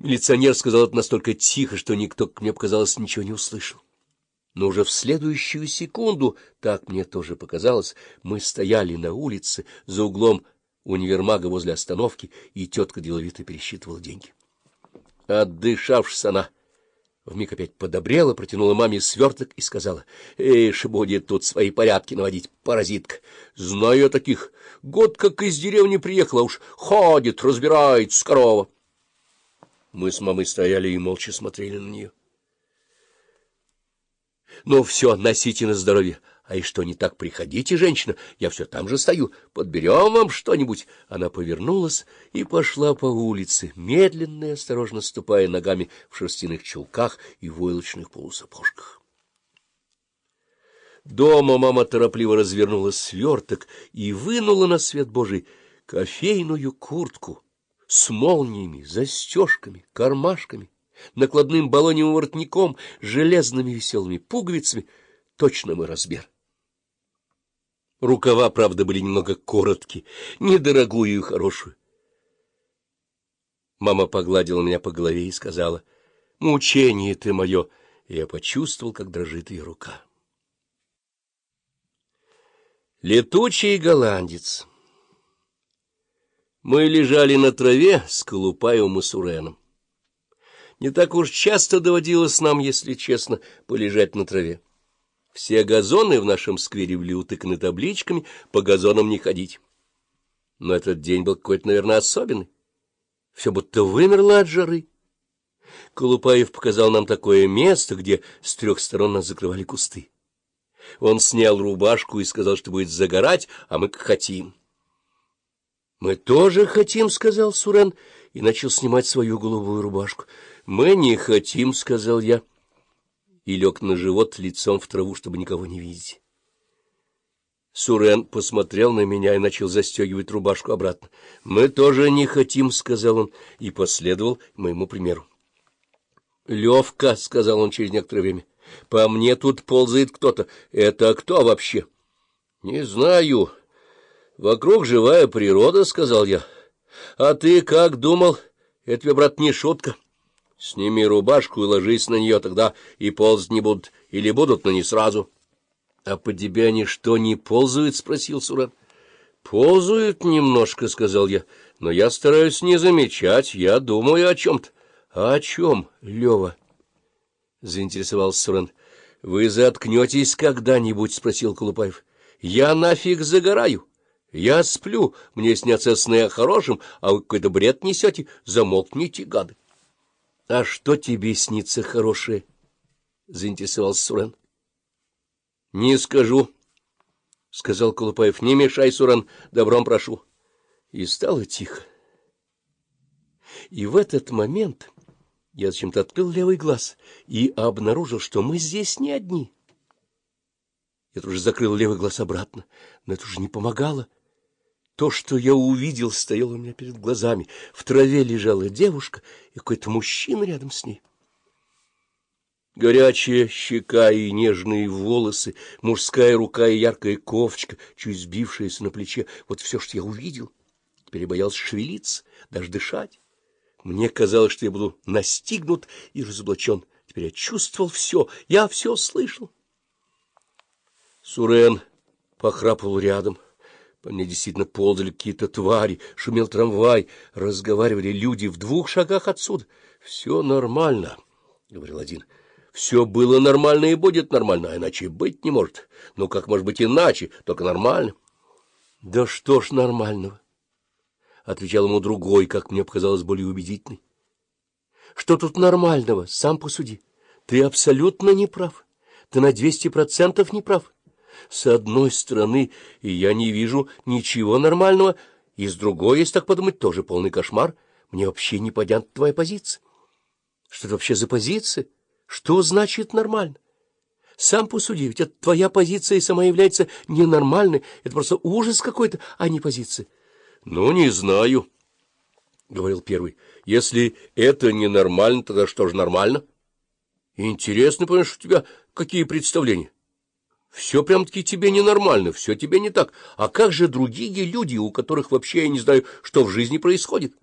Милиционер сказал это настолько тихо, что никто, как мне показалось, ничего не услышал. Но уже в следующую секунду, так мне тоже показалось, мы стояли на улице за углом универмага возле остановки, и тетка деловито пересчитывала деньги. Отдышавшись, она вмиг опять подобрела, протянула маме сверток и сказала, — Эйш, будет тут свои порядки наводить, паразитка. Знаю я таких. Год как из деревни приехала, уж ходит, разбирается корова. Мы с мамой стояли и молча смотрели на нее. — Ну, все, носите на здоровье. А и что, не так приходите, женщина? Я все там же стою. Подберем вам что-нибудь. Она повернулась и пошла по улице, медленно и осторожно ступая ногами в шерстяных чулках и войлочных полусапожках. Дома мама торопливо развернула сверток и вынула на свет Божий кофейную куртку с молниями, застежками, кармашками, накладным баллоневым воротником, железными веселыми пуговицами, точно мой размер. Рукава, правда, были немного короткие, недорогую и хорошую. Мама погладила меня по голове и сказала, «Мучение ты мое!» И я почувствовал, как дрожит ее рука. Летучий голландец мы лежали на траве с Колупаевым и Суреном. Не так уж часто доводилось нам, если честно, полежать на траве. Все газоны в нашем сквере были утыканы табличками «По газонам не ходить». Но этот день был какой-то, наверное, особенный. Все будто вымерло от жары. Колупаев показал нам такое место, где с трех сторон нас закрывали кусты. Он снял рубашку и сказал, что будет загорать, а мы как хотим. — Мы тоже хотим, — сказал Сурен, и начал снимать свою голубую рубашку. — Мы не хотим, — сказал я, и лег на живот лицом в траву, чтобы никого не видеть. Сурен посмотрел на меня и начал застегивать рубашку обратно. — Мы тоже не хотим, — сказал он, и последовал моему примеру. — Левка, — сказал он через некоторое время, — по мне тут ползает кто-то. Это кто вообще? — Не знаю, Вокруг живая природа, — сказал я. — А ты как думал? Это тебе, брат, не шутка. Сними рубашку и ложись на нее, тогда и ползать не будут, или будут, но не сразу. — А по тебе они что, не ползают? — спросил Сурен. — Ползают немножко, — сказал я, — но я стараюсь не замечать, я думаю о чем-то. — О чем, Лева? — заинтересовался Сурен. — Вы заткнетесь когда-нибудь? — спросил Колупаев. — Я нафиг загораю. Я сплю, мне снятся сны о хорошем, а вы какой-то бред несете. Замолкните, гады. — А что тебе снится хорошее? — заинтересовался Сурен. — Не скажу, — сказал Колупаев. — Не мешай, Сурен, добром прошу. И стало тихо. И в этот момент я зачем-то открыл левый глаз и обнаружил, что мы здесь не одни. Я тут же закрыл левый глаз обратно, но это уже не помогало. То, что я увидел, стояло у меня перед глазами. В траве лежала девушка и какой-то мужчина рядом с ней. Горячая щека и нежные волосы, мужская рука и яркая кофточка, чуть сбившаяся на плече — вот все, что я увидел. Теперь я боялся шевелиться, даже дышать. Мне казалось, что я буду настигнут и разоблачен. Теперь я чувствовал все, я все слышал. Сурен похрапывал рядом. По мне действительно ползали какие-то твари, шумел трамвай, разговаривали люди в двух шагах отсюда. — Все нормально, — говорил один. — Все было нормально и будет нормально, а иначе быть не может. Ну, как может быть иначе, только нормально. — Да что ж нормального? — отвечал ему другой, как мне показалось, более убедительный. — Что тут нормального? Сам посуди. Ты абсолютно не прав. Ты на двести процентов не прав. С одной стороны, и я не вижу ничего нормального, и с другой, если так подумать, тоже полный кошмар. Мне вообще не понятна твоя позиция. Что это вообще за позиция? Что значит нормально? Сам посуди, ведь это твоя позиция и сама является ненормальной. Это просто ужас какой-то, а не позиция. — Ну, не знаю, — говорил первый. — Если это ненормально, тогда что же нормально? — Интересно, понимаешь, у тебя какие представления? Все прям-таки тебе ненормально, все тебе не так. А как же другие люди, у которых вообще я не знаю, что в жизни происходит?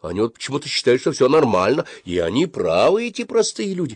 Они вот почему-то считают, что все нормально, и они правы, эти простые люди.